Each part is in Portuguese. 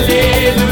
Aleluia.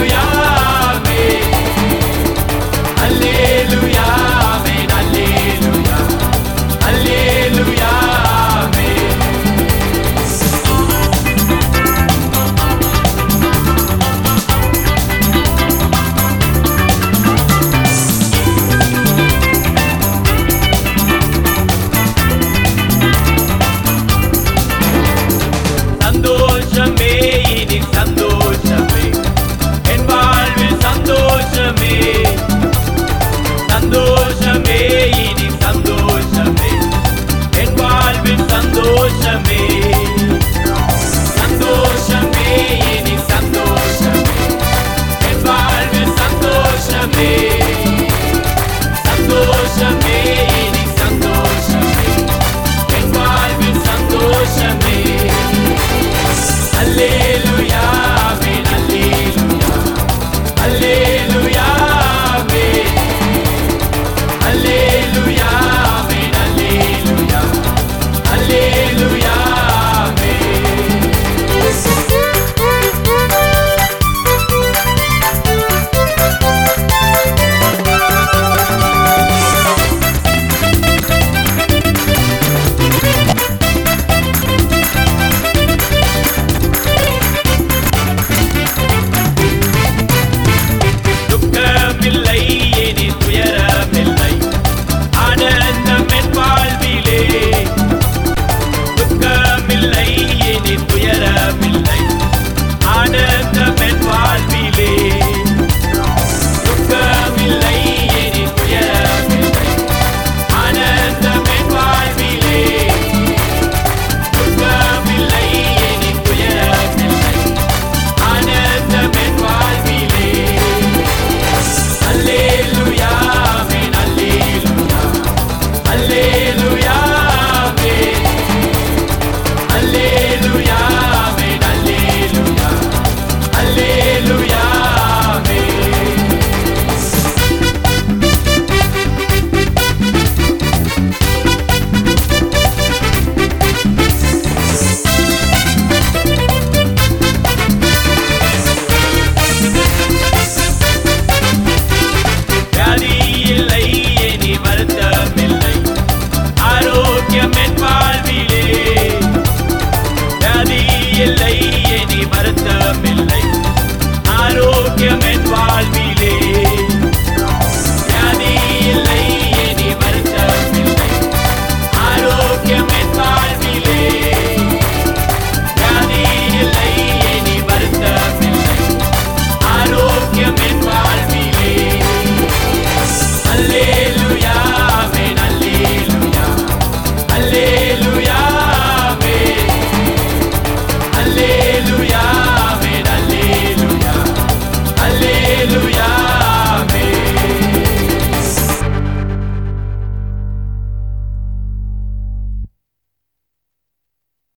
live.